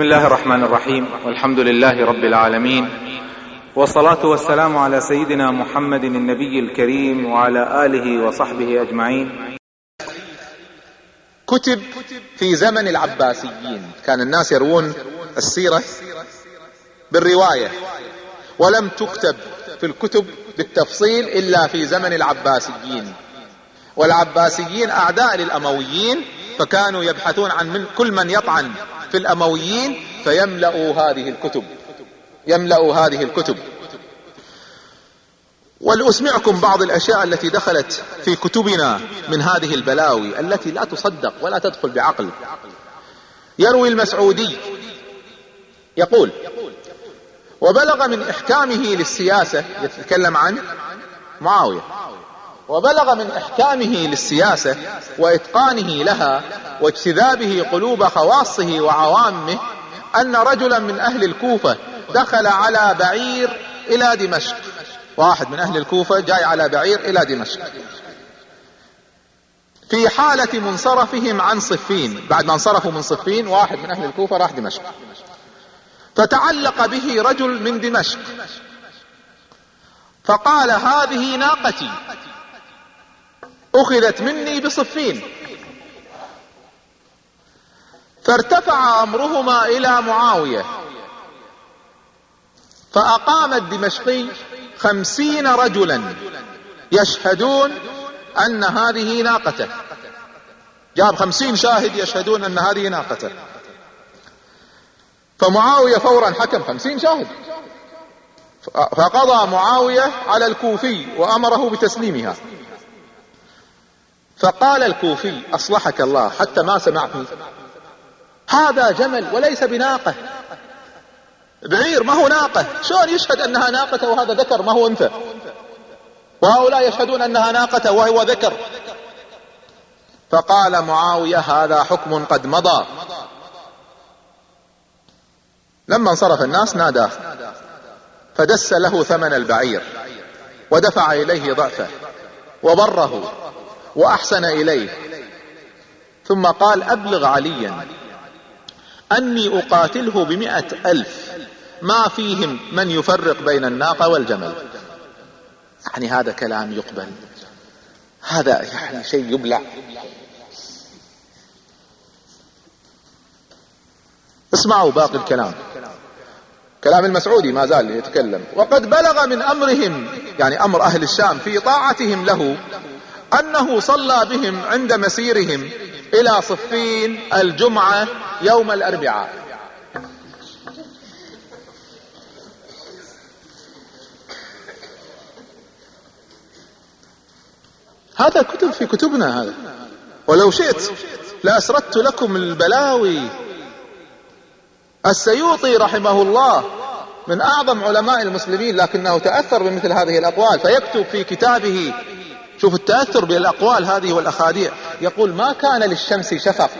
بسم الله الرحمن الرحيم. والحمد لله رب العالمين. والصلاة والسلام على سيدنا محمد النبي الكريم وعلى آله وصحبه أجمعين. كتب في زمن العباسيين. كان الناس يروون السيرة بالرواية. ولم تكتب في الكتب بالتفصيل إلا في زمن العباسيين. والعباسيين أعداء للأمويين فكانوا يبحثون عن من كل من يطعن في الأمويين فيملأوا هذه الكتب. يملأوا هذه الكتب. ولأسمعكم بعض الأشياء التي دخلت في كتبنا من هذه البلاوي التي لا تصدق ولا تدخل بعقل. يروي المسعودي يقول وبلغ من إحكامه للسياسة يتكلم عن معاوية. وبلغ من إحكامه للسياسة وإتقانه لها واجتذابه قلوب خواصه وعوامه أن رجلا من أهل الكوفة دخل على بعير إلى دمشق. واحد من أهل الكوفة جاي على بعير إلى دمشق. في حالة منصرفهم عن صفين. بعد ما انصرفوا من صفين واحد من أهل الكوفة راح دمشق. فتعلق به رجل من دمشق. فقال هذه ناقتي. أخذت مني بصفين. فارتفع أمرهما إلى معاوية. فاقام الدمشقي خمسين رجلا يشهدون أن هذه ناقته. جاب خمسين شاهد يشهدون أن هذه ناقته. فمعاوية فورا حكم خمسين شاهد. فقضى معاوية على الكوفي وأمره بتسليمها. فقال الكوفي أصلحك الله حتى ما سمعتني هذا جمل وليس بناقة. بعير ما هو ناقة؟ شلون يشهد أنها ناقة وهذا ذكر؟ ما هو أنثى. وهؤلاء يشهدون أنها ناقة وهو ذكر. فقال معاوية هذا حكم قد مضى. لما انصرف الناس ناداه. فدس له ثمن البعير ودفع إليه ضعفه وبره. وأحسن إليه. ثم قال أبلغ عليا. أني أقاتله بمئة ألف. ما فيهم من يفرق بين الناقة والجمل. يعني هذا كلام يقبل. هذا يعني شيء يبلع. اسمعوا باقي الكلام. كلام المسعودي ما زال يتكلم. وقد بلغ من أمرهم يعني أمر أهل الشام في طاعتهم له أنه صلى بهم عند مسيرهم إلى صفين الجمعة يوم الأربعاء. هذا كتب في كتبنا هذا. ولو شئت لأسردت لكم البلاوي. السيوطي رحمه الله من أعظم علماء المسلمين لكنه تأثر بمثل هذه الأقوال فيكتب في كتابه شوف التأثر بالاقوال هذه والأخاديع. يقول ما كان للشمس شفق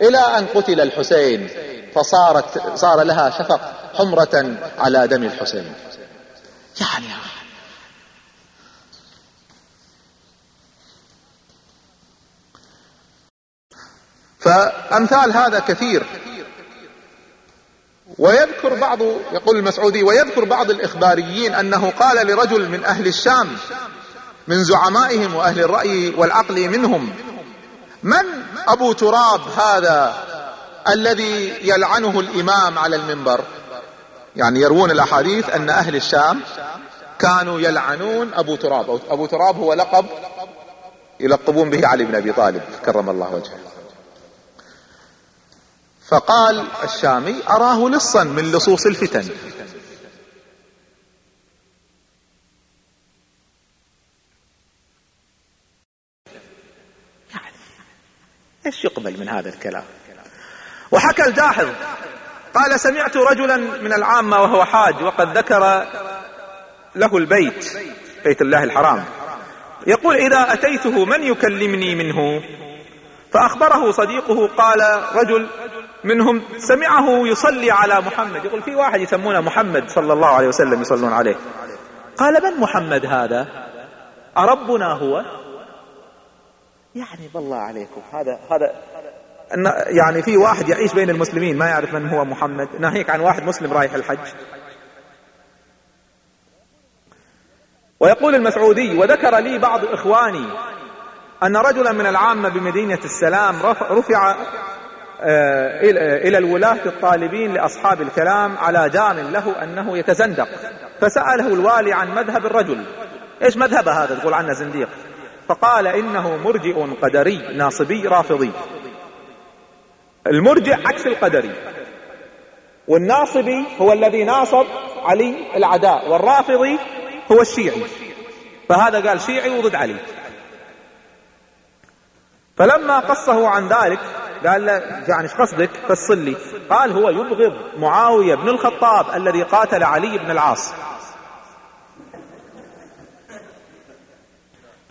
إلى أن قتل الحسين فصارت صار لها شفق حمرة على دم الحسين. يعني فأمثال هذا كثير. ويذكر بعض يقول المسعودي ويذكر بعض الإخباريين أنه قال لرجل من أهل الشام من زعمائهم وأهل الرأي والعقل منهم. من أبو تراب هذا الذي يلعنه الإمام على المنبر؟ يعني يروون الأحاديث أن أهل الشام كانوا يلعنون أبو تراب. أبو تراب هو لقب يلقبون به علي بن أبي طالب كرم الله وجهه. فقال الشامي أراه لصا من لصوص الفتن. إيش يقبل من هذا الكلام؟ وحكى الجاحظ قال سمعت رجلا من العامة وهو حاج وقد ذكر له البيت بيت الله الحرام. يقول إذا أتيته من يكلمني منه؟ فأخبره صديقه قال رجل منهم سمعه يصلي على محمد. يقول في واحد يسمونه محمد صلى الله عليه وسلم يصلون عليه. قال من محمد هذا؟ أربنا هو؟ يعني بالله عليكم. هذا هذا يعني في واحد يعيش بين المسلمين ما يعرف من هو محمد. ناهيك عن واحد مسلم رايح الحج. ويقول المسعودي وذكر لي بعض إخواني أن رجلا من العامة بمدينة السلام رفع آه، إلى الولاة الطالبين لأصحاب الكلام على جام له أنه يتزندق. فسأله الوالي عن مذهب الرجل. إيش مذهب هذا؟ تقول عنه زنديق. فقال إنه مرجئ قدري ناصبي رافضي. المرجع عكس القدري. والناصبي هو الذي ناصب علي العداء والرافضي هو الشيعي. فهذا قال شيعي وضد علي. فلما قصه عن ذلك قال له يعني إيش قصدك؟ فصل لي. قال هو يبغض معاوية بن الخطاب الذي قاتل علي بن العاص.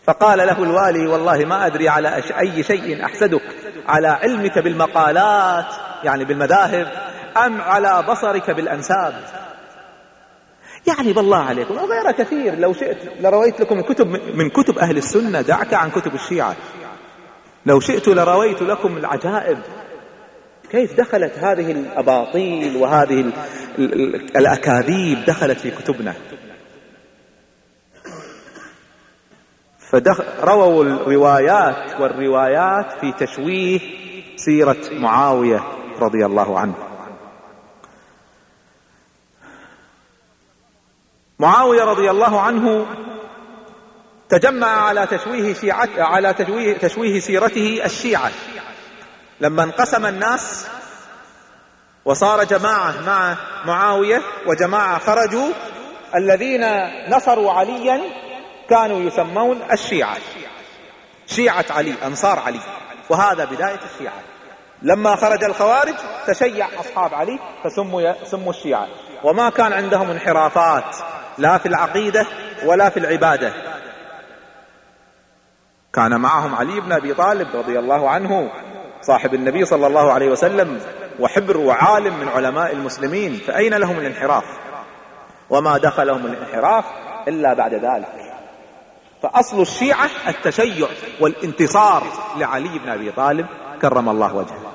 فقال له الوالي والله ما أدري على أي شيء أحسدك. على علمك بالمقالات يعني بالمذاهب أم على بصرك بالأنساب. يعني بالله عليكم وغير كثير. لو شئت لرويت لكم كتب من كتب أهل السنة دعك عن كتب الشيعة. لو شئت لرويت لكم العجائب. كيف دخلت هذه الأباطيل وهذه الأكاذيب دخلت في كتبنا؟ فرووا الروايات والروايات في تشويه سيرة معاوية رضي الله عنه. معاوية رضي الله عنه تجمع على تشويه شيعة على تشويه, تشويه سيرته الشيعة. لما انقسم الناس وصار جماعة مع معاوية وجماعة خرجوا الذين نصروا عليا كانوا يسمون الشيعة. شيعة علي أنصار علي. وهذا بداية الشيعة. لما خرج الخوارج تشيع أصحاب علي فسموا سموا الشيعة. وما كان عندهم انحرافات لا في العقيدة ولا في العبادة. كان معهم علي بن أبي طالب رضي الله عنه صاحب النبي صلى الله عليه وسلم وحبر وعالم من علماء المسلمين. فأين لهم الانحراف؟ وما دخلهم الانحراف إلا بعد ذلك. فأصل الشيعة التشيع والانتصار لعلي بن أبي طالب كرم الله وجهه.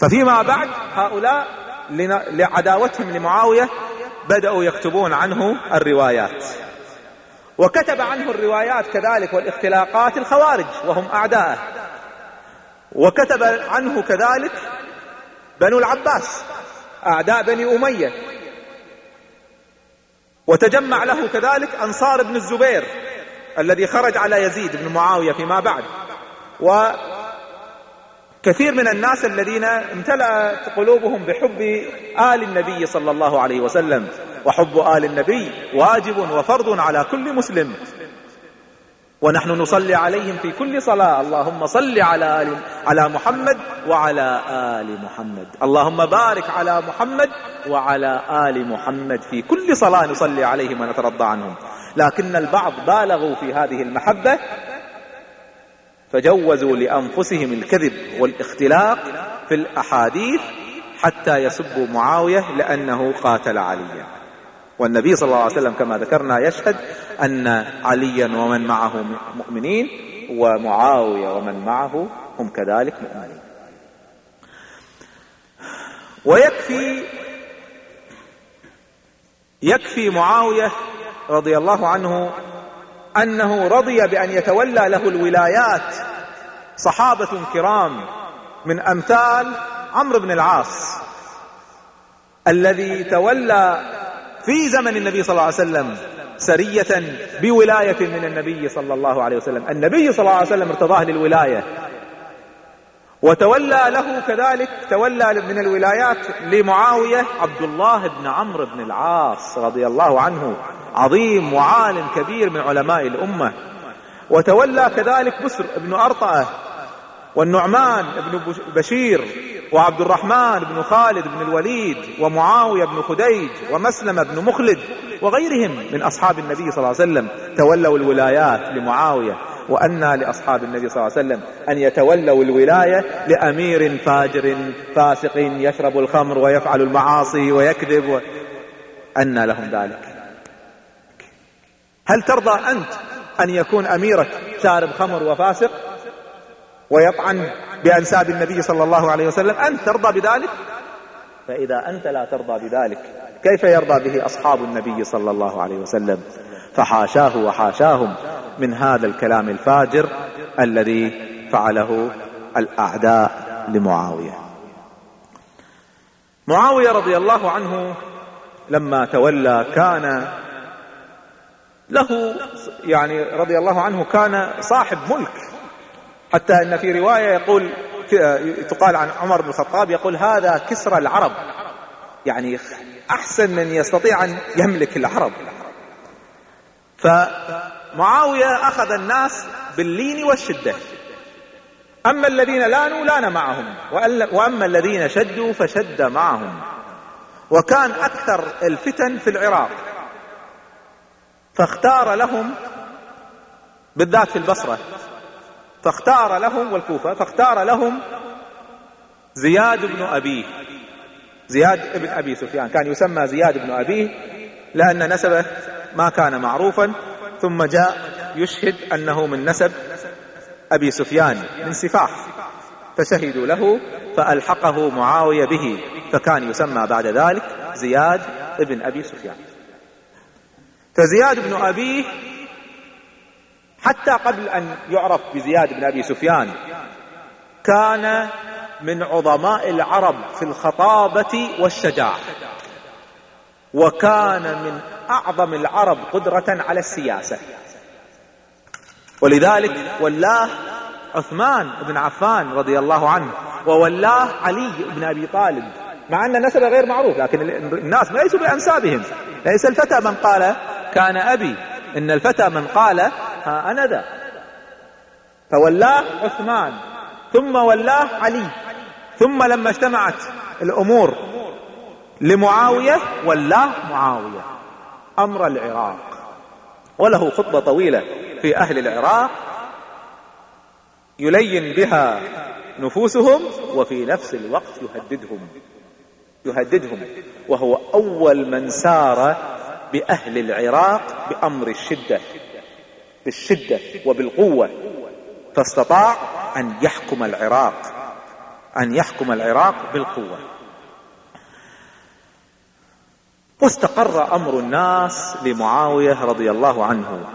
ففيما بعد هؤلاء لعداوتهم لمعاوية بدأوا يكتبون عنه الروايات. وكتب عنه الروايات كذلك والاختلاقات الخوارج وهم أعداءه. وكتب عنه كذلك بنو العباس أعداء بني أمية. وتجمع له كذلك أنصار بن الزبير الذي خرج على يزيد بن معاوية فيما بعد. وكثير من الناس الذين امتلأت قلوبهم بحب آل النبي صلى الله عليه وسلم وحب آل النبي واجب وفرض على كل مسلم. ونحن نصلي عليهم في كل صلاة. اللهم صل على آل على محمد وعلى آل محمد. اللهم بارك على محمد وعلى آل محمد. في كل صلاة نصلي عليهم ونترضى عنهم. لكن البعض بالغوا في هذه المحبة فجوزوا لأنفسهم الكذب والاختلاق في الأحاديث حتى يسبوا معاوية لأنه قاتل عليا. والنبي صلى الله عليه وسلم كما ذكرنا يشهد أن عليا ومن معه مؤمنين ومعاوية ومن معه هم كذلك مؤمنين. ويكفي يكفي معاوية رضي الله عنه أنه رضي بأن يتولى له الولايات صحابة كرام من أمثال عمرو بن العاص الذي تولى في زمن النبي صلى الله عليه وسلم سرية بولاية من النبي صلى الله عليه وسلم. النبي صلى الله عليه وسلم ارتضاه للولاية. وتولى له كذلك تولى من الولايات لمعاوية عبد الله بن عمرو بن العاص رضي الله عنه عظيم وعالم كبير من علماء الأمة. وتولى كذلك بسر بن أرطأة والنعمان بن بشير وعبد الرحمن بن خالد بن الوليد ومعاوية بن خديج ومسلم بن مخلد وغيرهم من أصحاب النبي صلى الله عليه وسلم. تولوا الولايات لمعاوية. وأنى لأصحاب النبي صلى الله عليه وسلم أن يتولوا الولاية لأمير فاجر فاسق يشرب الخمر ويفعل المعاصي ويكذب و... أنى لهم ذلك. هل ترضى أنت أن يكون أميرك شارب خمر وفاسق ويطعن بأنساب النبي صلى الله عليه وسلم؟ أنت ترضى بذلك؟ فإذا أنت لا ترضى بذلك كيف يرضى به أصحاب النبي صلى الله عليه وسلم؟ فحاشاه وحاشاهم من هذا الكلام الفاجر الذي فعله الأعداء لمعاوية. معاوية رضي الله عنه لما تولى كان له يعني رضي الله عنه كان صاحب ملك. حتى إن في رواية يقول تقال عن عمر بن الخطاب يقول هذا كسرى العرب. يعني أحسن من يستطيع أن يملك العرب. فمعاويه أخذ الناس باللين والشدة. أما الذين لانوا لأن معهم وأما الذين شدوا فشد معهم. وكان أكثر الفتن في العراق. فاختار لهم بالذات في البصرة. فاختار لهم والكوفة فاختار لهم زياد بن أبيه. زياد بن أبي سفيان كان يسمى زياد بن أبيه لأن نسبه ما كان معروفا. ثم جاء يشهد أنه من نسب أبي سفيان من سفاح فشهدوا له فألحقه معاوية به فكان يسمى بعد ذلك زياد بن أبي سفيان. فزياد بن أبيه حتى قبل أن يعرف بزياد بن أبي سفيان كان من عظماء العرب في الخطابة والشجاعة وكان من أعظم العرب قدرة على السياسة. ولذلك ولاه عثمان بن عفان رضي الله عنه وولاه علي بن أبي طالب مع أن نسبه غير معروف لكن الناس ليسوا بأنسابهم. ليس الفتى من قال كان أبي إن الفتى من قال ها أنا ذا. فولاه عثمان ثم ولاه علي ثم لما اجتمعت الأمور لمعاوية ولاه معاوية. أمر العراق وله خطبة طويلة في أهل العراق يلين بها نفوسهم وفي نفس الوقت يهددهم يهددهم وهو أول من سار بأهل العراق بأمر الشدة بالشدة وبالقوة فاستطاع أن يحكم العراق أن يحكم العراق بالقوة. واستقر أمر الناس لمعاوية رضي الله عنه.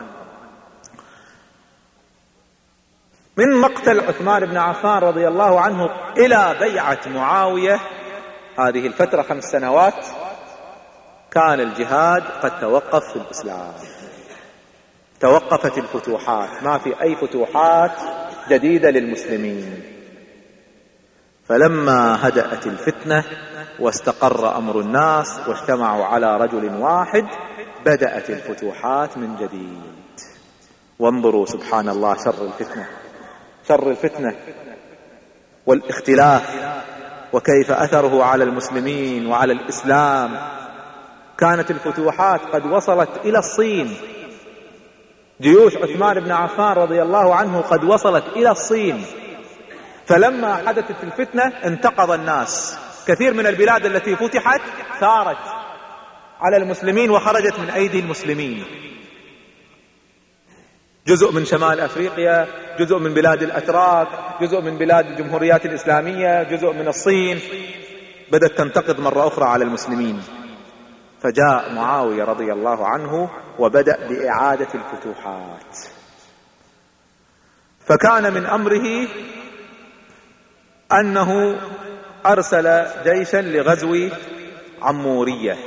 من مقتل عثمان بن عفان رضي الله عنه إلى بيعة معاوية هذه الفترة خمس سنوات كان الجهاد قد توقف في الإسلام. توقفت الفتوحات ما في أي فتوحات جديدة للمسلمين. فلما هدأت الفتنة واستقر أمر الناس واجتمعوا على رجل واحد بدأت الفتوحات من جديد. وانظروا سبحان الله شر الفتنة شر الفتنة والاختلاف وكيف أثره على المسلمين وعلى الإسلام. كانت الفتوحات قد وصلت إلى الصين. جيوش عثمان بن عفان رضي الله عنه قد وصلت إلى الصين. فلما حدثت الفتنة انتقض الناس. كثير من البلاد التي فتحت ثارت على المسلمين وخرجت من أيدي المسلمين. جزء من شمال أفريقيا جزء من بلاد الأتراك جزء من بلاد الجمهوريات الإسلامية جزء من الصين. بدأت تنتقض مرة أخرى على المسلمين. فجاء معاوية رضي الله عنه وبدأ بإعادة الفتوحات. فكان من أمره أنه أرسل جيشا لغزو عمورية.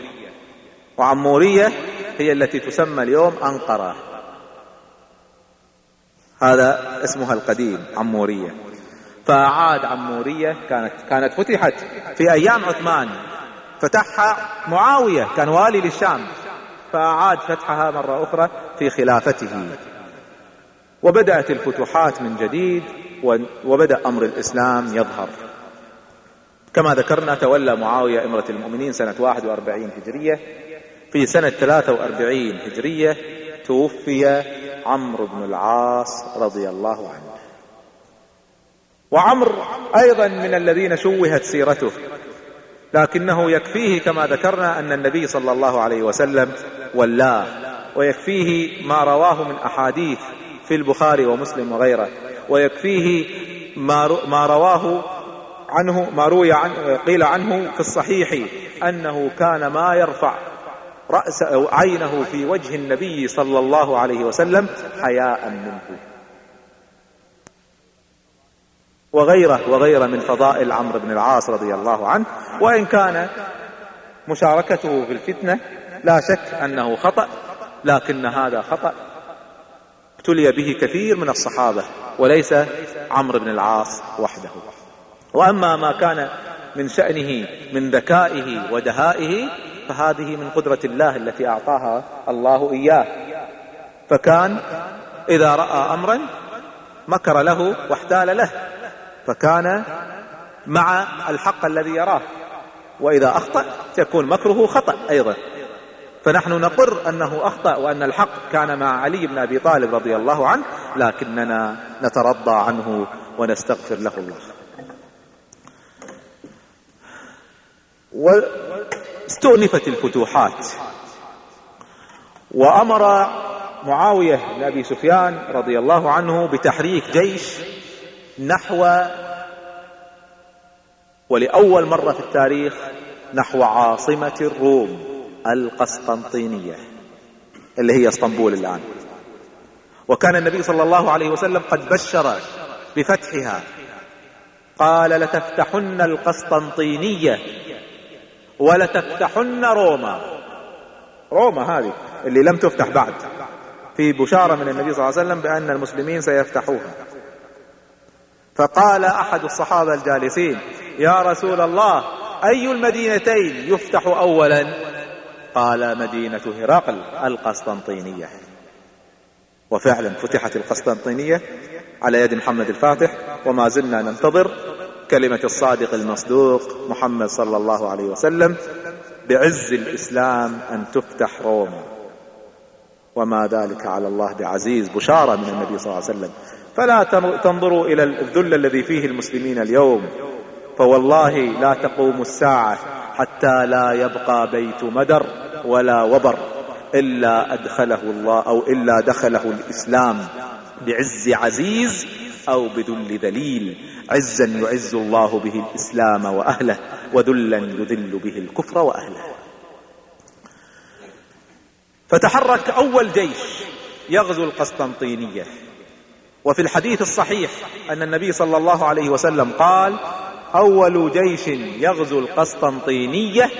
وعمورية هي التي تسمى اليوم أنقرة. هذا اسمها القديم عمورية. فاعاد عمورية كانت كانت فتحت في أيام عثمان. فتحها معاوية كان والي للشام. فاعاد فتحها مرة أخرى في خلافته. وبدأت الفتوحات من جديد. وبدأ أمر الإسلام يظهر. كما ذكرنا تولى معاوية امره المؤمنين سنة 41 هجرية. في سنة 43 هجرية توفي عمرو بن العاص رضي الله عنه. وعمرو أيضا من الذين شوهت سيرته. لكنه يكفيه كما ذكرنا أن النبي صلى الله عليه وسلم ولاه ويكفيه ما رواه من أحاديث في البخاري ومسلم وغيره. ويكفيه ما رواه عنه ما روي عن قيل عنه في الصحيح أنه كان ما يرفع رأس أو عينه في وجه النبي صلى الله عليه وسلم حياء منه. وغيره وغيره من فضائل عمرو بن العاص رضي الله عنه. وإن كان مشاركته في الفتنة لا شك أنه خطأ لكن هذا خطأ. ابتلي به كثير من الصحابة وليس عمرو بن العاص وحده. وأما ما كان من شأنه من ذكائه ودهائه فهذه من قدرة الله التي أعطاها الله إياه. فكان إذا رأى أمرا مكر له واحتال له فكان مع الحق الذي يراه. وإذا أخطأ يكون مكره خطأ أيضا. فنحن نقر أنه أخطأ وأن الحق كان مع علي بن أبي طالب رضي الله عنه لكننا نترضى عنه ونستغفر له. الله واستؤنفت الفتوحات. وأمر معاوية بن أبي سفيان رضي الله عنه بتحريك جيش نحو ولأول مرة في التاريخ نحو عاصمة الروم. القسطنطينية اللي هي اسطنبول الآن. وكان النبي صلى الله عليه وسلم قد بشر بفتحها. قال لتفتحن القسطنطينية ولتفتحن روما. روما هذه اللي لم تفتح بعد في بشارة من النبي صلى الله عليه وسلم بأن المسلمين سيفتحوها. فقال أحد الصحابة الجالسين يا رسول الله أي المدينتين يفتح أولا؟ قال مدينة هرقل القسطنطينية. وفعلا فتحت القسطنطينية على يد محمد الفاتح وما زلنا ننتظر كلمة الصادق المصدوق محمد صلى الله عليه وسلم بعز الإسلام أن تفتح روما. وما ذلك على الله بعزيز بشارة من النبي صلى الله عليه وسلم. فلا تنظروا إلى الذل الذي فيه المسلمين اليوم. فوالله لا تقوم الساعة حتى لا يبقى بيت مدر ولا وبر إلا أدخله الله أو إلا دخله الإسلام بعز عزيز أو بذل ذليل. عزا يعز الله به الإسلام وأهله وذلا يذل به الكفر وأهله. فتحرك أول جيش يغزو القسطنطينية. وفي الحديث الصحيح أن النبي صلى الله عليه وسلم قال أول جيش يغزو القسطنطينية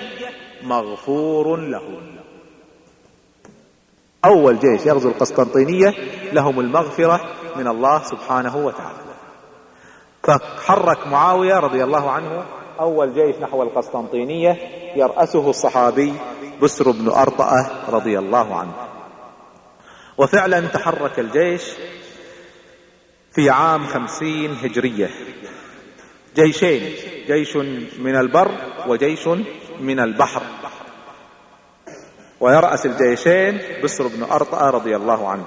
مغفور له. أول جيش يغزو القسطنطينية لهم المغفرة من الله سبحانه وتعالى. فحرك معاوية رضي الله عنه. أول جيش نحو القسطنطينية يرأسه الصحابي بسر بن أرطأة رضي الله عنه. وفعلا تحرك الجيش في عام خمسين هجرية. جيشين جيش من البر وجيش من البحر. ويرأس الجيشين بسر بن أرطأة رضي الله عنه.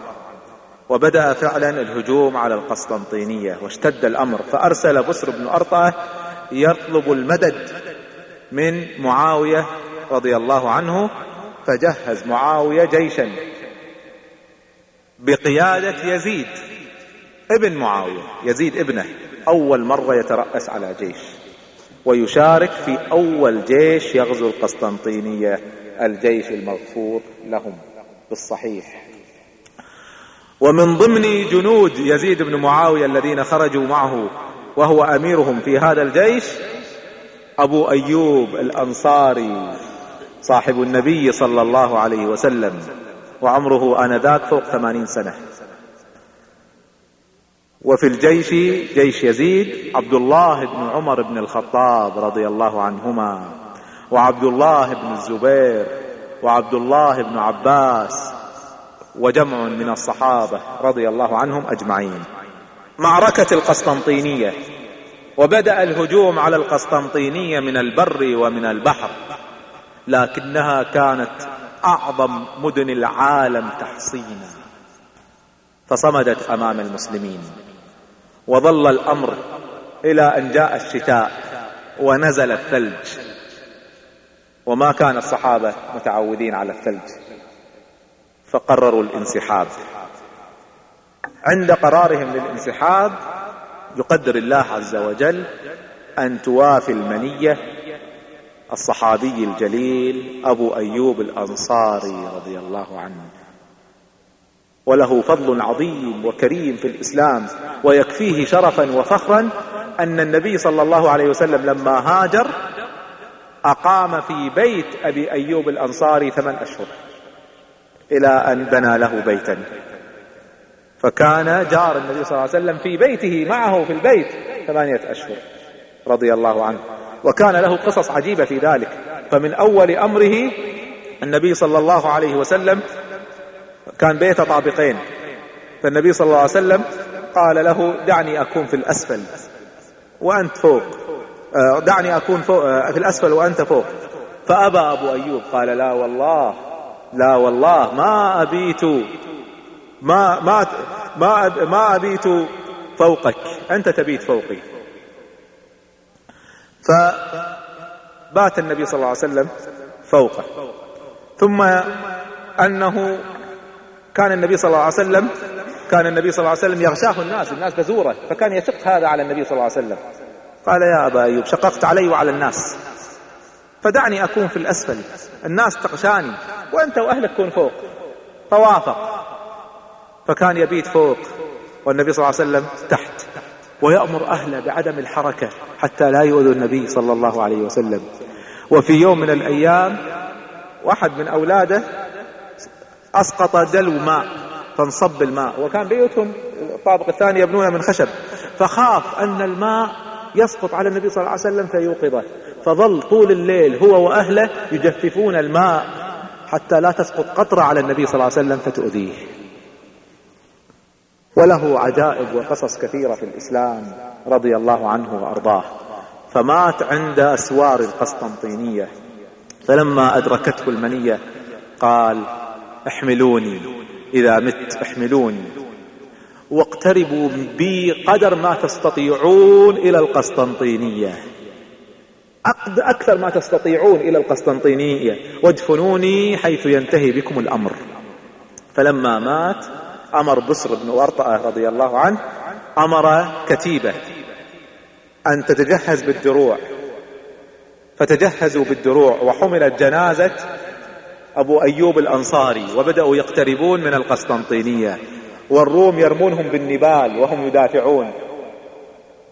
وبدأ فعلا الهجوم على القسطنطينية واشتد الأمر فأرسل بسر بن أرطأة يطلب المدد من معاوية رضي الله عنه فجهز معاوية جيشا بقيادة يزيد ابن معاوية يزيد ابنه. أول مرة يترأس على جيش. ويشارك في أول جيش يغزو القسطنطينية الجيش المغفور لهم بالصحيح. ومن ضمن جنود يزيد بن معاوية الذين خرجوا معه وهو أميرهم في هذا الجيش أبو أيوب الأنصاري صاحب النبي صلى الله عليه وسلم. وعمره آنذاك فوق ثمانين سنة. وفي الجيش جيش يزيد عبد الله بن عمر بن الخطاب رضي الله عنهما وعبد الله بن الزبير وعبد الله بن عباس وجمع من الصحابة رضي الله عنهم أجمعين. معركة القسطنطينية وبدأ الهجوم على القسطنطينية من البر ومن البحر لكنها كانت أعظم مدن العالم تحصينا فصمدت أمام المسلمين. وظل الأمر إلى أن جاء الشتاء ونزل الثلج. وما كان الصحابة متعودين على الثلج فقرروا الانسحاب. عند قرارهم للانسحاب يقدر الله عز وجل أن توافي المنية الصحابي الجليل أبو أيوب الأنصاري رضي الله عنه. وله فضل عظيم وكريم في الإسلام ويكفيه شرفا وفخرا أن النبي صلى الله عليه وسلم لما هاجر أقام في بيت أبي أيوب الأنصاري ثمان أشهر إلى أن بنى له بيتا. فكان جار النبي صلى الله عليه وسلم في بيته معه في البيت ثمانية أشهر رضي الله عنه. وكان له قصص عجيبة في ذلك. فمن أول أمره النبي صلى الله عليه وسلم كان بيت طابقين. فالنبي صلى الله عليه وسلم قال له دعني أكون في الأسفل. وأنت فوق. آه، دعني أكون فوق آه، في الأسفل وأنت فوق. فأبى أبو أيوب قال لا والله لا والله ما أبيت ما ما ما ما أبيت فوقك أنت تبيت فوقي. فبات النبي صلى الله عليه وسلم فوقه. ثم أنه كان النبي صلى الله عليه وسلم كان النبي صلى الله عليه وسلم يغشاه الناس الناس تزوره فكان يشق هذا على النبي صلى الله عليه وسلم. قال يا أبا أيوب شققت علي وعلى الناس. فدعني أكون في الأسفل الناس تغشاني وأنت وأهلك كون فوق. توافق فكان يبيت فوق والنبي صلى الله عليه وسلم تحت ويأمر أهله بعدم الحركة حتى لا يؤذوا النبي صلى الله عليه وسلم. وفي يوم من الأيام واحد من أولاده أسقط دلو ماء فانصب الماء. وكان بيوتهم الطابق الثاني يبنونه من خشب. فخاف أن الماء يسقط على النبي صلى الله عليه وسلم فيوقظه. فظل طول الليل هو وأهله يجففون الماء حتى لا تسقط قطرة على النبي صلى الله عليه وسلم فتؤذيه. وله عجائب وقصص كثيرة في الإسلام رضي الله عنه وأرضاه. فمات عند أسوار القسطنطينية. فلما أدركته المنية قال احملوني إذا مت احملوني. واقتربوا بي قدر ما تستطيعون إلى القسطنطينية. أكثر ما تستطيعون إلى القسطنطينية. وادفنوني حيث ينتهي بكم الأمر. فلما مات أمر بصر بن ورطأة رضي الله عنه أمر كتيبة أن تتجهز بالدروع. فتجهزوا بالدروع وحملت جنازة أبو أيوب الأنصاري وبدأوا يقتربون من القسطنطينية والروم يرمونهم بالنبال وهم يدافعون.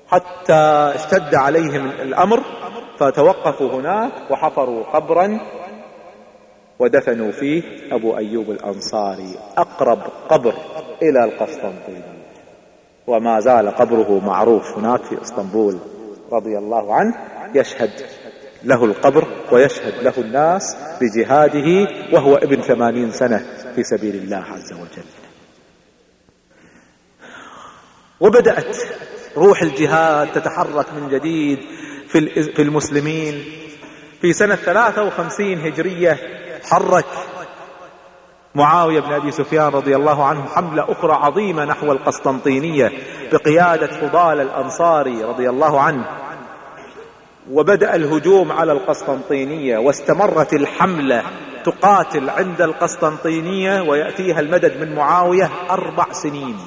حتى اشتد عليهم الأمر فتوقفوا هناك وحفروا قبرا ودفنوا فيه أبو أيوب الأنصاري أقرب قبر إلى القسطنطينية. وما زال قبره معروف هناك في إسطنبول رضي الله عنه يشهد له القبر ويشهد له الناس بجهاده وهو ابن ثمانين سنة في سبيل الله عز وجل. وبدأت روح الجهاد تتحرك من جديد في المسلمين. في سنة 53 هجرية حرك معاوية بن أبي سفيان رضي الله عنه حملة أخرى عظيمة نحو القسطنطينية بقيادة فضال الأنصاري رضي الله عنه. وبدأ الهجوم على القسطنطينية واستمرت الحملة تقاتل عند القسطنطينية ويأتيها المدد من معاوية أربع سنين.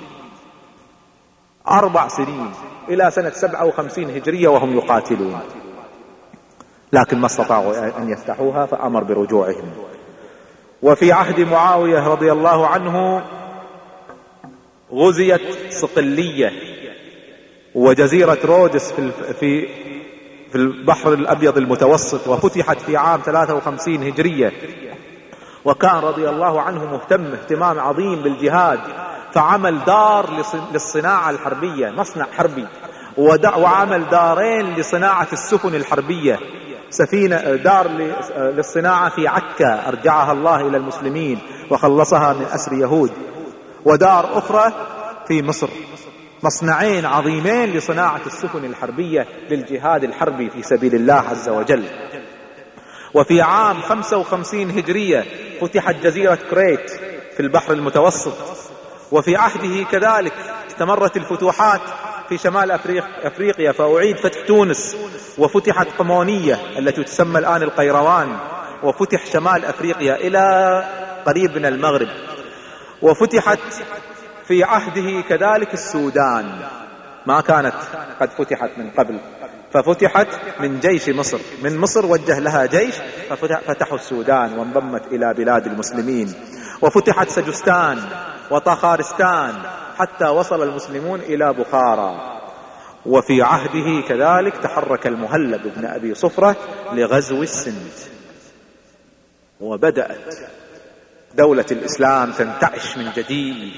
أربع سنين إلى سنة سبعة وخمسين هجرية وهم يقاتلون. لكن ما استطاعوا أن يفتحوها فأمر برجوعهم. وفي عهد معاوية رضي الله عنه غزيت صقلية وجزيرة رودس في في البحر الأبيض المتوسط وفتحت في عام 53 هجرية. وكان رضي الله عنه مهتم اهتمام عظيم بالجهاد فعمل دار للصناعة الحربية مصنع حربي. وعمل دارين لصناعة السفن الحربية. سفينة دار للصناعة في عكا أرجعها الله إلى المسلمين وخلصها من أسر يهود. ودار أخرى في مصر. مصنعين عظيمين لصناعة السفن الحربية للجهاد الحربي في سبيل الله عز وجل. وفي عام 55 هجرية فتحت جزيرة كريت في البحر المتوسط. وفي عهده كذلك استمرت الفتوحات في شمال أفريقيا فأعيد فتح تونس. وفتحت قمونية التي تسمى الآن القيروان. وفتح شمال أفريقيا إلى قريب من المغرب. وفتحت في عهده كذلك السودان. ما كانت قد فتحت من قبل. ففتحت من جيش مصر. من مصر وجه لها جيش ففتحوا السودان وانضمت إلى بلاد المسلمين. وفتحت سجستان وطخارستان حتى وصل المسلمون إلى بخارى. وفي عهده كذلك تحرك المهلب بن أبي صفرة لغزو السند. وبدأت دولة الإسلام تنتعش من جديد.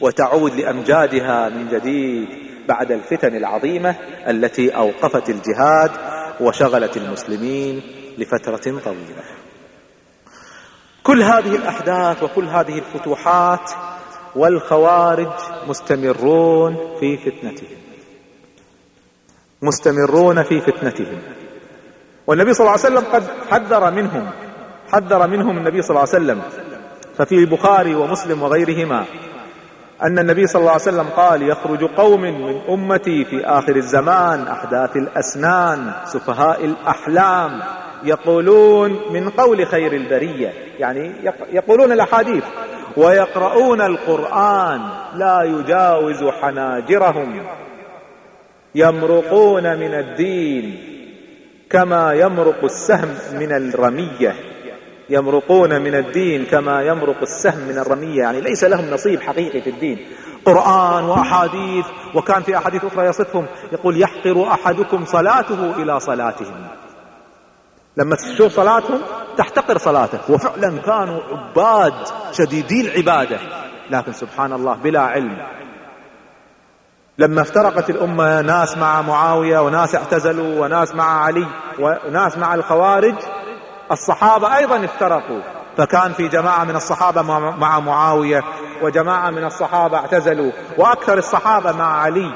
وتعود لأمجادها من جديد بعد الفتن العظيمة التي أوقفت الجهاد وشغلت المسلمين لفترة طويلة. كل هذه الأحداث وكل هذه الفتوحات والخوارج مستمرون في فتنتهم. مستمرون في فتنتهم. والنبي صلى الله عليه وسلم قد حذر منهم حذر منهم النبي صلى الله عليه وسلم. ففي البخاري ومسلم وغيرهما أن النبي صلى الله عليه وسلم قال يخرج قوم من أمتي في آخر الزمان أحداث الأسنان سفهاء الأحلام يقولون من قول خير البرية يعني يقولون الأحاديث ويقرؤون القرآن لا يجاوز حناجرهم يمرقون من الدين كما يمرق السهم من الرمية. يمرقون من الدين كما يمرق السهم من الرمية. يعني ليس لهم نصيب حقيقي في الدين. قرآن وأحاديث وكان في أحاديث أخرى يصفهم يقول يحقر أحدكم صلاته إلى صلاتهم. لما تشوف صلاتهم تحتقر صلاته وفعلا كانوا عباد شديدي العبادة. لكن سبحان الله بلا علم. لما افترقت الأمة ناس مع معاوية وناس اعتزلوا وناس مع علي وناس مع الخوارج الصحابة أيضا افترقوا. فكان في جماعة من الصحابة مع معاوية وجماعة من الصحابة اعتزلوا. وأكثر الصحابة مع علي.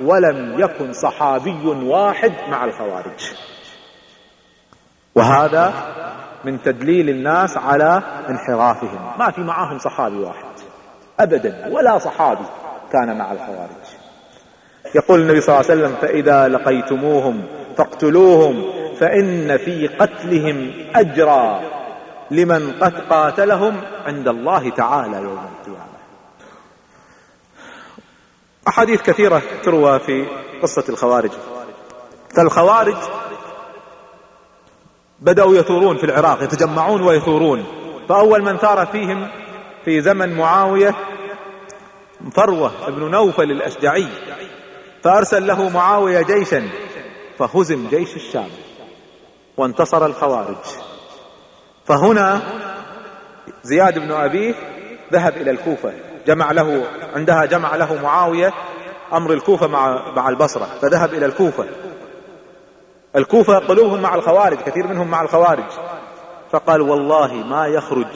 ولم يكن صحابي واحد مع الخوارج. وهذا من تدليل الناس على انحرافهم. ما في معاهم صحابي واحد. أبدا. ولا صحابي كان مع الخوارج. يقول النبي صلى الله عليه وسلم فإذا لقيتموهم فاقتلوهم. فإن في قتلهم أجرا لمن قد قاتلهم عند الله تعالى يوم القيامة. أحاديث كثيرة تروى في قصة الخوارج. فالخوارج بدأوا يثورون في العراق يتجمعون ويثورون. فأول من ثار فيهم في زمن معاوية فروة بن نوفل الأشجعي فأرسل له معاوية جيشا فهزم جيش الشام. وانتصر الخوارج. فهنا زياد بن أبيه ذهب إلى الكوفة. جمع له عندها جمع له معاوية أمر الكوفة مع مع البصرة فذهب إلى الكوفة. الكوفة قلوبهم مع الخوارج كثير منهم مع الخوارج. فقال والله ما يخرج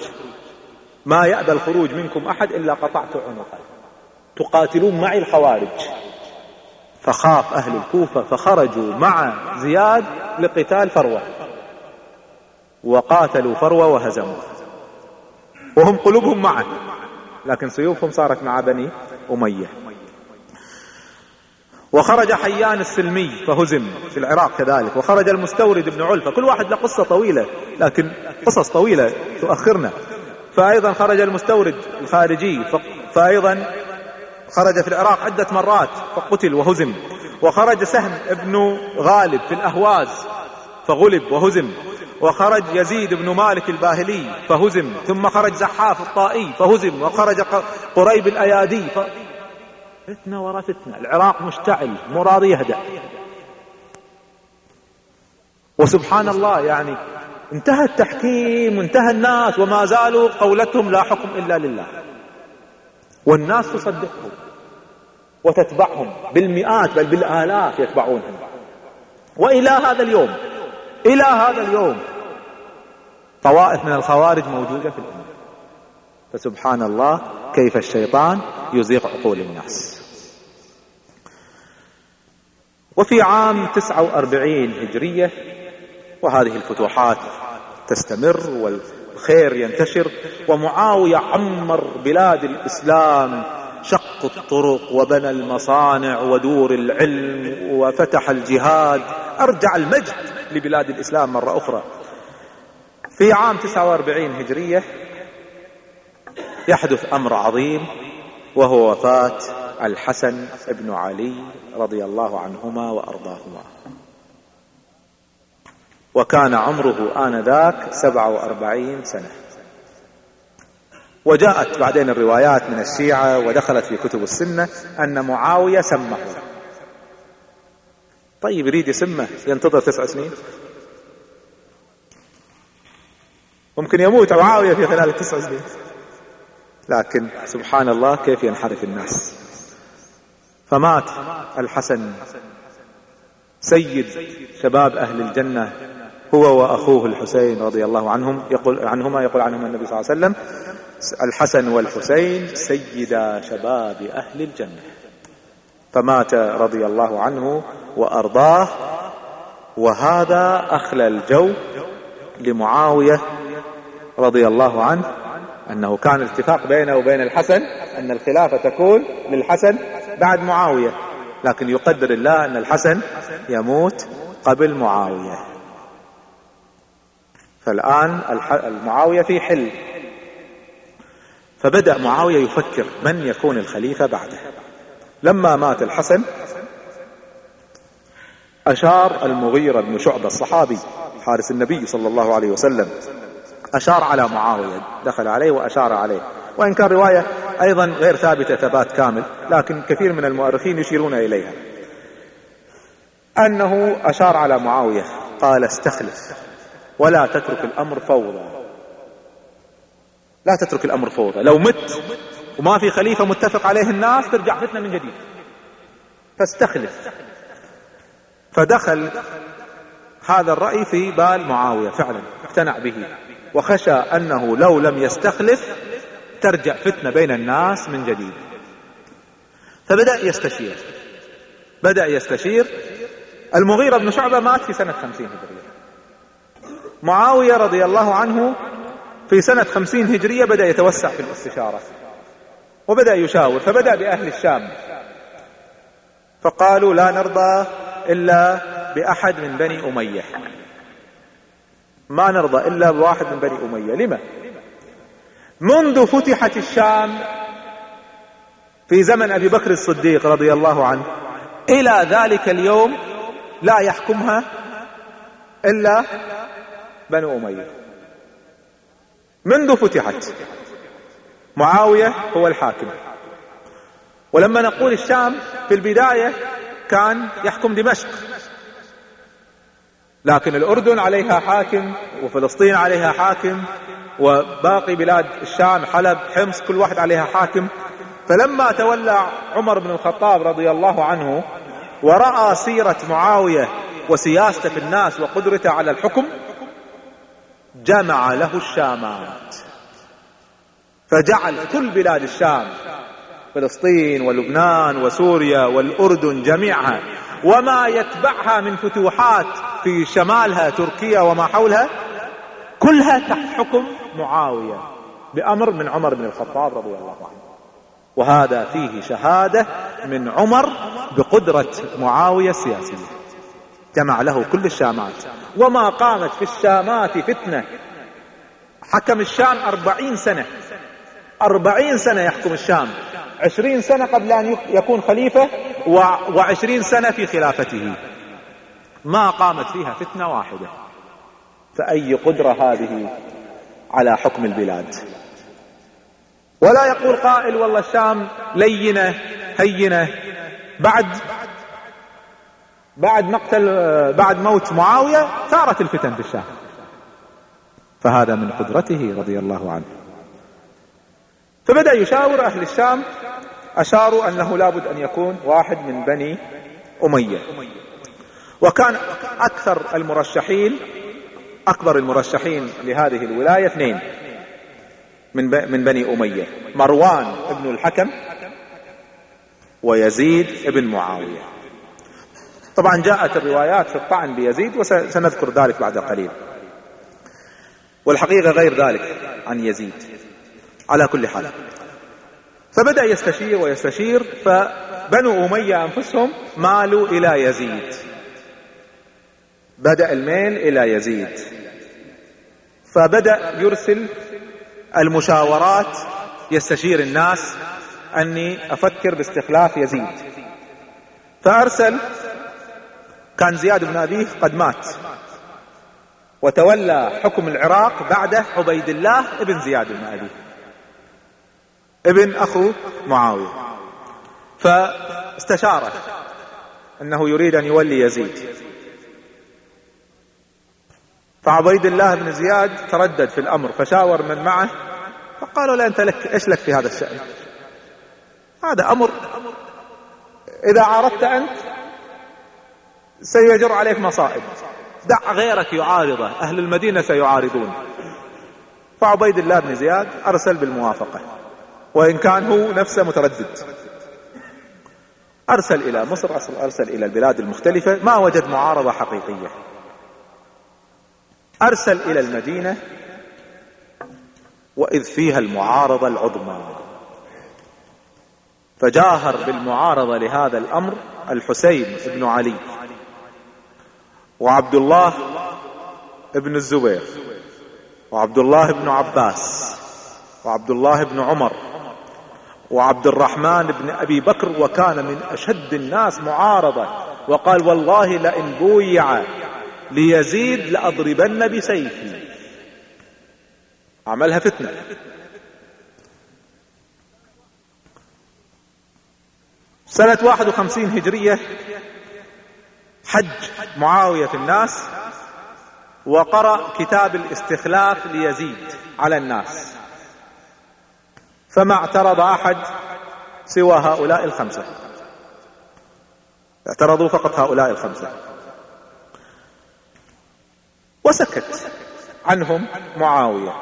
ما يأبى الخروج منكم أحد إلا قطعت عنقه تقاتلون معي الخوارج. فخاف أهل الكوفة فخرجوا مع زياد لقتال فروة. وقاتلوا فروة وهزموه وهم قلوبهم معه. لكن سيوفهم صارت مع بني أمية. وخرج حيان السلمي فهزم في العراق كذلك. وخرج المستورد بن علفة. كل واحد له قصة طويلة لكن قصص طويلة تؤخرنا. فأيضا خرج المستورد الخارجي فأيضا خرج في العراق عدة مرات فقتل وهزم وخرج سهم ابن غالب في الأهواز فغلب وهزم وخرج يزيد بن مالك الباهلي فهزم ثم خرج زحاف الطائي فهزم وخرج قريب الأيادي ف... فتنة ورا فتنة العراق مشتعل مراد يهدأ. وسبحان الله يعني انتهى التحكيم وانتهى الناس وما زالوا قولتهم لا حكم إلا لله. والناس تصدقهم. وتتبعهم بالمئات بل بالآلاف يتبعونهم. وإلى هذا اليوم إلى هذا اليوم طوائف من الخوارج موجودة في الأمة فسبحان الله كيف الشيطان يزيغ عقول الناس. وفي عام 49 هجرية وهذه الفتوحات تستمر والخير ينتشر ومعاوية عمر بلاد الإسلام شق الطرق وبنى المصانع ودور العلم وفتح الجهاد. أرجع المجد لبلاد الإسلام مرة أخرى. في عام 49 هجرية يحدث أمر عظيم وهو وفاة الحسن بن علي رضي الله عنهما وأرضاهما. وكان عمره آنذاك سبعة وأربعين سنة. وجاءت بعدين الروايات من الشيعة ودخلت في كتب السنة أن معاوية سمه. طيب يريد يسمه ينتظر تسع سنين. ممكن يموت معاوية في خلال التسع سنين. لكن سبحان الله كيف ينحرف الناس؟ فمات الحسن سيد شباب أهل الجنة هو وأخوه الحسين رضي الله عنهم يقول عنهما يقول عنهما النبي صلى الله عليه وسلم. الحسن والحسين سيدا شباب أهل الجنة. فمات رضي الله عنه وأرضاه وهذا أخلى الجو لمعاوية رضي الله عنه أنه كان الاتفاق بينه وبين الحسن أن الخلافة تكون للحسن بعد معاوية لكن يقدر الله أن الحسن يموت قبل معاوية. فالآن المعاوية في حل. فبدأ معاوية يفكر من يكون الخليفة بعده. لما مات الحسن أشار المغيرة بن شعبة الصحابي حارس النبي صلى الله عليه وسلم أشار على معاوية دخل عليه وأشار عليه. وإن كان رواية أيضا غير ثابتة ثبات كامل لكن كثير من المؤرخين يشيرون إليها. أنه أشار على معاوية قال استخلف ولا تترك الأمر فوضى. لا تترك الأمر فوضى. لو مت وما في خليفة متفق عليه الناس ترجع فتنة من جديد. فاستخلف. فدخل هذا الرأي في بال معاوية فعلا. اقتنع به. وخشى أنه لو لم يستخلف ترجع فتنة بين الناس من جديد. فبدأ يستشير. بدأ يستشير. المغيرة بن شعبة مات في سنة خمسين هجرية. معاوية رضي الله عنه في سنة خمسين هجرية بدأ يتوسع في الاستشارة وبدأ يشاور فبدأ بأهل الشام. فقالوا لا نرضى إلا بأحد من بني أمية. ما نرضى إلا بواحد من بني أمية. لما؟ منذ فتحت الشام في زمن أبي بكر الصديق رضي الله عنه إلى ذلك اليوم لا يحكمها إلا بنو أمية. منذ فتحت. معاوية هو الحاكم. ولما نقول الشام في البداية كان يحكم دمشق. لكن الأردن عليها حاكم وفلسطين عليها حاكم وباقي بلاد الشام حلب حمص كل واحد عليها حاكم. فلما تولى عمر بن الخطاب رضي الله عنه ورأى سيرة معاوية وسياسته في الناس وقدرته على الحكم جمع له الشامات. فجعل كل بلاد الشام فلسطين ولبنان وسوريا والأردن جميعها. وما يتبعها من فتوحات في شمالها تركيا وما حولها كلها تحت حكم معاوية بأمر من عمر بن الخطاب رضي الله عنه. وهذا فيه شهادة من عمر بقدرة معاوية السياسية. جمع له كل الشامات. وما قامت في الشامات فتنة. حكم الشام أربعين سنة. أربعين سنة يحكم الشام. عشرين سنة قبل أن يكون خليفة وعشرين سنة في خلافته. ما قامت فيها فتنة واحدة. فأي قدرة هذه على حكم البلاد؟ ولا يقول قائل والله الشام لينة هينة. بعد بعد مقتل بعد موت معاوية ثارت الفتن في الشام فهذا من قدرته رضي الله عنه. فبدأ يشاور أهل الشام أشاروا أنه لابد أن يكون واحد من بني أمية. وكان أكثر المرشحين أكبر المرشحين لهذه الولاية اثنين. من من بني أمية. مروان ابن الحكم ويزيد ابن معاوية. طبعا جاءت الروايات في الطعن بيزيد وسنذكر ذلك بعد قليل. والحقيقة غير ذلك عن يزيد. على كل حال. فبدأ يستشير ويستشير فبنو أمية أنفسهم مالوا إلى يزيد. بدأ الميل إلى يزيد. فبدأ يرسل المشاورات يستشير الناس أني أفكر باستخلاف يزيد. فأرسل كان زياد بن أبيه قد مات. وتولى حكم العراق بعده عبيد الله ابن زياد بن أبيه. ابن أخو معاوية. فاستشاره أنه يريد أن يولي يزيد. فعبيد الله بن زياد تردد في الأمر فشاور من معه فقالوا لا أنت لك إيش لك في هذا الشأن؟ هذا أمر إذا عارضت أنت سيجر عليك مصائب. دع غيرك يعارضه. أهل المدينة سيعارضون. فعبيد الله بن زياد أرسل بالموافقة. وإن كان هو نفسه متردد. أرسل إلى مصر أرسل إلى البلاد المختلفة. ما وجد معارضة حقيقية. أرسل إلى المدينة وإذ فيها المعارضة العظمى. فجاهر بالمعارضة لهذا الأمر الحسين بن علي. وعبد الله بن الزبير وعبد الله بن عباس وعبد الله بن عمر وعبد الرحمن بن أبي بكر وكان من أشد الناس معارضة وقال والله لئن بويع ليزيد لأضربن بسيفي. عملها فتنة. سنة 51 هجرية حج معاوية في الناس وقرأ كتاب الاستخلاف ليزيد على الناس. فما اعترض أحد سوى هؤلاء الخمسة. اعترضوا فقط هؤلاء الخمسة. وسكت عنهم معاوية.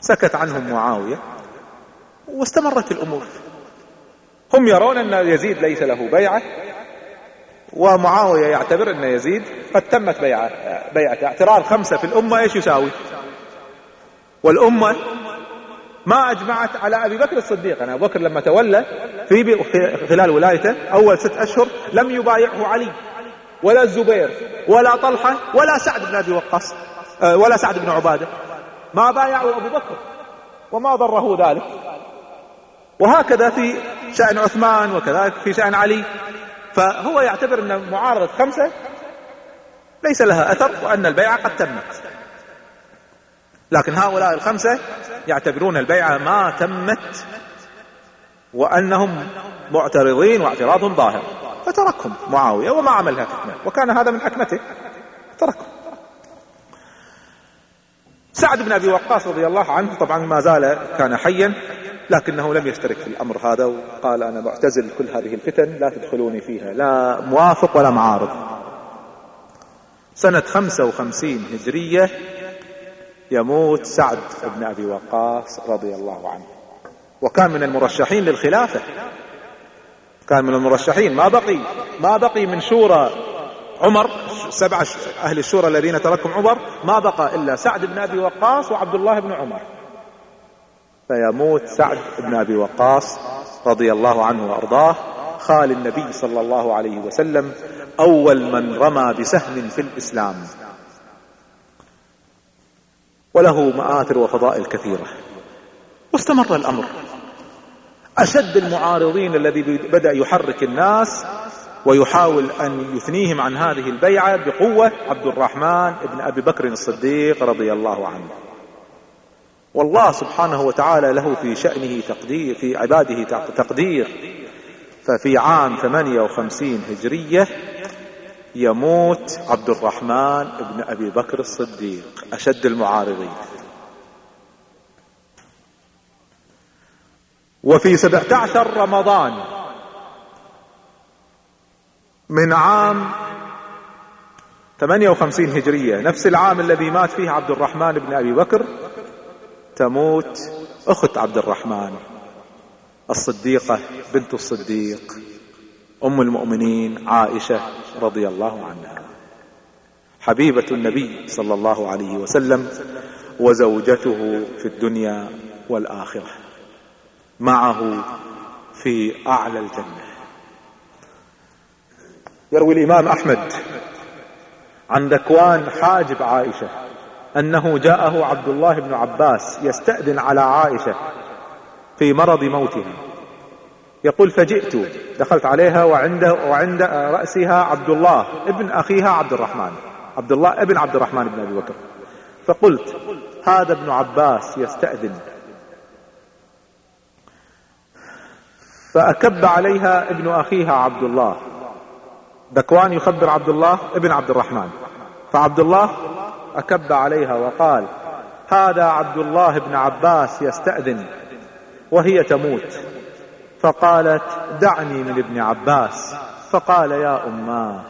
سكت عنهم معاوية واستمرت الأمور. هم يرون أن يزيد ليس له بيعة. ومعاوية يعتبر أن يزيد قد تمت بيعة بيعته اعتراض خمسة في الأمة إيش يساوي؟ والأمة ما أجمعت على أبي بكر الصديق. أنا أبو بكر لما تولى في خلال ولايته أول ست أشهر لم يبايعه علي ولا الزبير ولا طلحة ولا سعد بن أبي وقاص آه، ولا سعد بن عبادة. ما بايعوا أبو بكر وما ضره ذلك. وهكذا في شأن عثمان وكذلك في شأن علي. فهو يعتبر أن معارضة خمسة ليس لها أثر وأن البيعة قد تمت لكن هؤلاء الخمسة يعتبرون البيعة ما تمت وأنهم معترضين واعتراضهم ظاهر. فتركهم معاوية وما عملها فتنة وكان هذا من حكمته. تركهم. سعد بن أبي وقاص رضي الله عنه طبعا ما زال كان حيا. لكنه لم يشترك في الأمر هذا وقال أنا معتزل كل هذه الفتن لا تدخلوني فيها لا موافق ولا معارض. سنة خمسة وخمسين هجرية يموت سعد بن أبي وقاص رضي الله عنه. وكان من المرشحين للخلافة. كان من المرشحين. ما بقي ما بقي من شورى عمر سبعة أهل الشورى الذين تركهم عمر ما بقى إلا سعد بن أبي وقاص وعبد الله بن عمر. فيموت سعد بن أبي وقاص رضي الله عنه وأرضاه خال النبي صلى الله عليه وسلم أول من رمى بسهم في الإسلام. وله مآثر وفضائل كثيرة. واستمر الأمر. أشد المعارضين الذي بدأ يحرك الناس ويحاول أن يثنيهم عن هذه البيعة بقوة عبد الرحمن بن أبي بكر الصديق رضي الله عنه. والله سبحانه وتعالى له في شأنه تقدير في عباده تقدير. ففي عام 58 هجرية يموت عبد الرحمن بن أبي بكر الصديق أشد المعارضين. وفي 17 رمضان من عام 58 هجرية نفس العام الذي مات فيه عبد الرحمن بن أبي بكر تموت أخت عبد الرحمن الصديقة بنت الصديق أم المؤمنين عائشة رضي الله عنها. حبيبة النبي صلى الله عليه وسلم وزوجته في الدنيا والآخرة معه في أعلى الجنة. يروي الإمام أحمد عن ذكوان حاجب عائشة أنه جاءه عبد الله بن عباس يستأذن على عائشة في مرض موتها. يقول فجئت دخلت عليها وعند وعند رأسها عبد الله ابن أخيها عبد الرحمن عبد الله ابن عبد الرحمن بن أبي بكر. فقلت هذا ابن عباس يستأذن. فأكب عليها ابن أخيها عبد الله ذكوان يخبر عبد الله ابن عبد الرحمن. فعبد الله أكب عليها وقال هذا عبد الله بن عباس يستأذن وهي تموت. فقالت دعني من ابن عباس. فقال يا أماه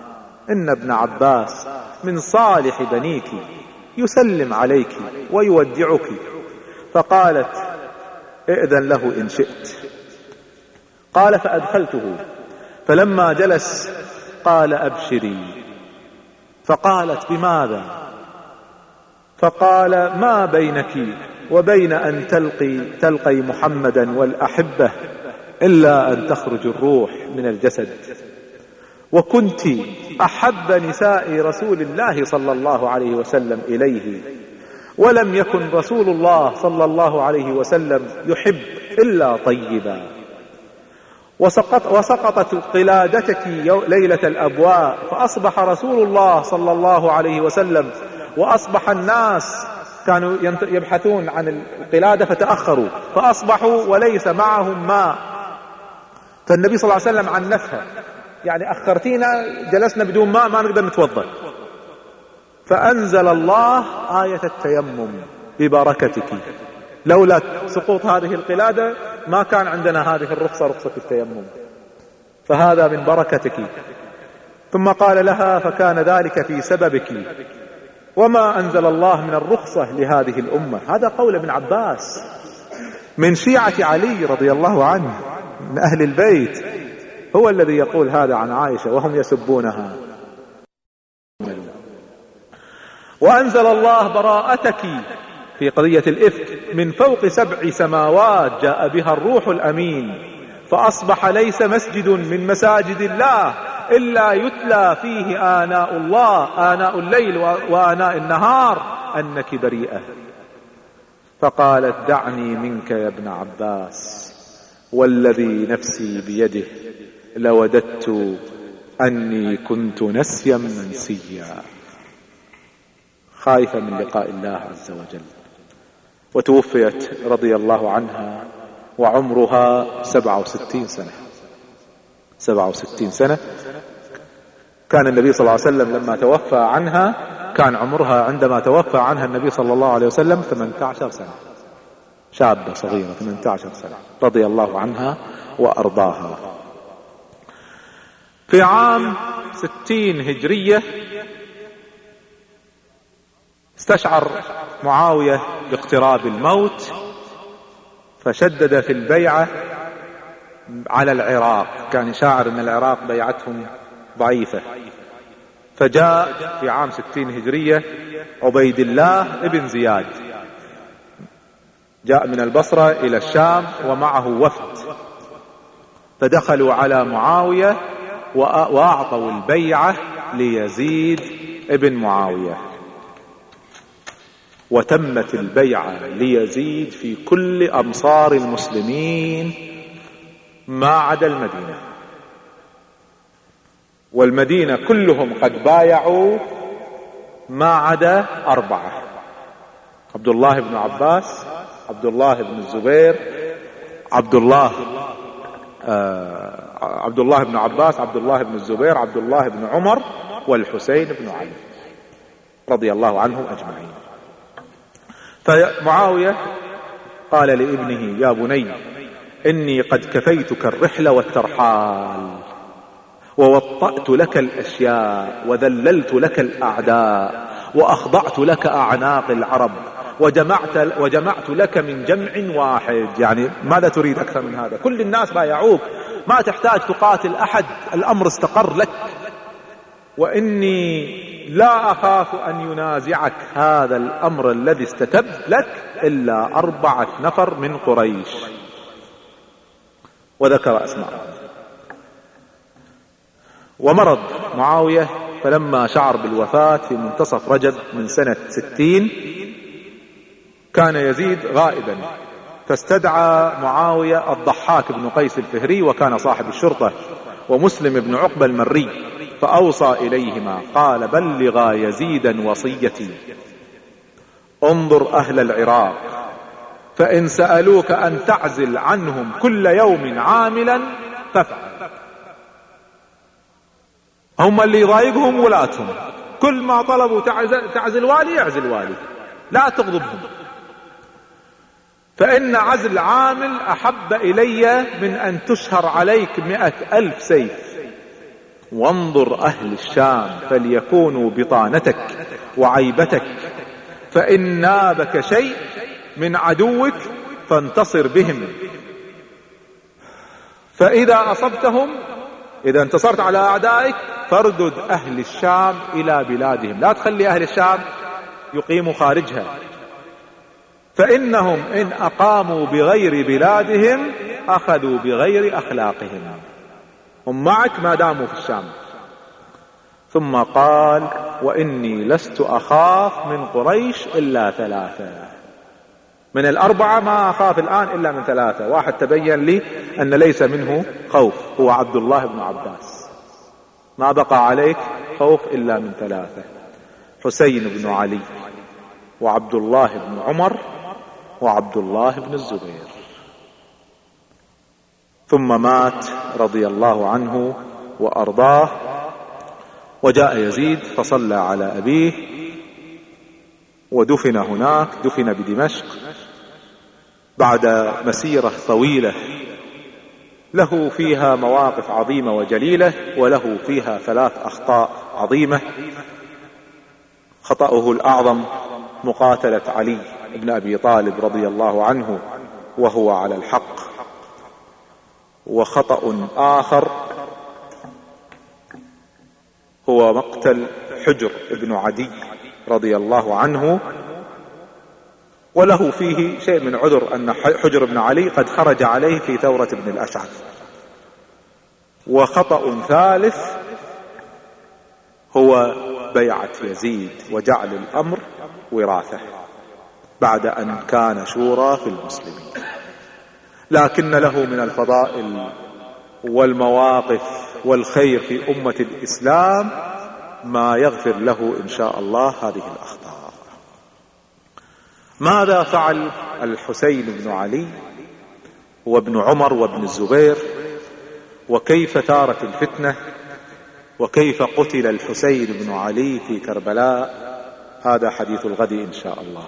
إن ابن عباس من صالح بنيك يسلم عليك ويودعك. فقالت ائذن له إن شئت. قال فأدخلته. فلما جلس قال أبشري. فقالت بماذا؟ فقال ما بينك وبين أن تلقي تلقي محمدا والأحبة إلا أن تخرج الروح من الجسد. وكنت أحب نساء رسول الله صلى الله عليه وسلم إليه ولم يكن رسول الله صلى الله عليه وسلم يحب إلا طيبا. وسقط وسقطت قلادتك ليلة الأبواء فأصبح رسول الله صلى الله عليه وسلم وأصبح الناس كانوا يبحثون عن القلادة فتأخروا فأصبحوا وليس معهم ماء. فالنبي صلى الله عليه وسلم عنفها يعني أخرتينا جلسنا بدون ماء ما نقدر نتوضأ. فأنزل الله آية التيمم ببركتك. لولا سقوط هذه القلادة ما كان عندنا هذه الرخصة رخصة التيمم. فهذا من بركتك. ثم قال لها فكان ذلك في سببك. وما أنزل الله من الرخصة لهذه الأمة. هذا قول ابن عباس من شيعة علي رضي الله عنه من أهل البيت. هو الذي يقول هذا عن عائشة وهم يسبونها. وأنزل الله براءتك في قضية الإفك من فوق سبع سماوات جاء بها الروح الأمين. فأصبح ليس مسجد من مساجد الله إلا يتلى فيه آناء الله آناء الليل وآناء النهار أنك بريئة فقالت دعني منك يا ابن عباس والذي نفسي بيده لوددت أني كنت نسيا منسيا. خائفة من لقاء الله عز وجل. وتوفيت رضي الله عنها وعمرها سبعة وستين سنة. سبعة وستين سنة كان النبي صلى الله عليه وسلم لما توفى عنها كان عمرها عندما توفى عنها النبي صلى الله عليه وسلم 18 سنة. شابة صغيرة 18 سنة رضي الله عنها وأرضاها. في عام ستين هجرية استشعر معاوية باقتراب الموت فشدد في البيعة على العراق. كان شاعر ان العراق بيعتهم ضعيفة. فجاء في عام ستين هجرية عبيد الله ابن زياد. جاء من البصرة إلى الشام ومعه وفد. فدخلوا على معاوية وأعطوا البيعة ليزيد ابن معاوية. وتمت البيعة ليزيد في كل أمصار المسلمين ما عدا المدينة. والمدينة كلهم قد بايعوا ما عدا أربعة. عبد الله بن عباس عبد الله بن الزبير عبد الله آه عبد الله بن عباس عبد الله بن الزبير عبد الله بن عمر والحسين بن علي رضي الله عنهم أجمعين. فمعاوية قال لابنه يا بني إني قد كفيتك الرحلة والترحال. ووطأت لك الأشياء وذللت لك الأعداء وأخضعت لك أعناق العرب وجمعت, وجمعت لك من جمع واحد. يعني ماذا تريد أكثر من هذا؟ كل الناس بايعوك. ما تحتاج تقاتل أحد. الأمر استقر لك. وإني لا أخاف أن ينازعك. هذا الأمر الذي استتب لك إلا أربعة نفر من قريش. وذكر أسماء. ومرض معاوية فلما شعر بالوفاة في منتصف رجب من سنة ستين كان يزيد غائبا. فاستدعى معاوية الضحاك بن قيس الفهري وكان صاحب الشرطة ومسلم بن عقبة المري فأوصى إليهما قال بلغا يزيدا وصيتي. انظر أهل العراق فإن سألوك أن تعزل عنهم كل يوم عاملا فافعل. هم اللي يضايقهم ولاتهم. كل ما طلبوا تعزل, تعزل والي اعزل والي لا تغضبهم. فإن عزل عامل أحب إلي من أن تشهر عليك مئة ألف سيف. وانظر أهل الشام فليكونوا بطانتك وعيبتك. فإن نابك شيء من عدوك فانتصر بهم. فإذا أصبتهم إذا انتصرت على أعدائك فاردد أهل الشام إلى بلادهم. لا تخلي أهل الشام يقيموا خارجها. فإنهم إن أقاموا بغير بلادهم أخذوا بغير أخلاقهم. هم معك ما داموا في الشام. ثم قال وإني لست أخاف من قريش إلا ثلاثة. من الأربعة ما أخاف الآن إلا من ثلاثة. واحد تبين لي أن ليس منه خوف هو عبد الله بن عباس. ما بقى عليك خوف إلا من ثلاثة. حسين بن علي وعبد الله بن عمر وعبد الله بن الزبير. ثم مات رضي الله عنه وأرضاه وجاء يزيد فصلى على أبيه ودفن هناك دفن بدمشق بعد مسيرة طويلة. له فيها مواقف عظيمة وجليلة وله فيها ثلاث أخطاء عظيمة. خطأه الأعظم مقاتلة علي بن أبي طالب رضي الله عنه وهو على الحق. وخطأ آخر هو مقتل حجر بن عدي رضي الله عنه وله فيه شيء من عذر أن حجر بن علي قد خرج عليه في ثورة ابن الأشعث. وخطأ ثالث هو بيعة يزيد وجعل الأمر وراثة بعد أن كان شورى في المسلمين. لكن له من الفضائل والمواقف والخير في أمة الإسلام ما يغفر له إن شاء الله هذه الأخطاء. ماذا فعل الحسين بن علي وابن عمر وابن الزبير؟ وكيف ثارت الفتنة؟ وكيف قتل الحسين بن علي في كربلاء؟ هذا حديث الغد إن شاء الله.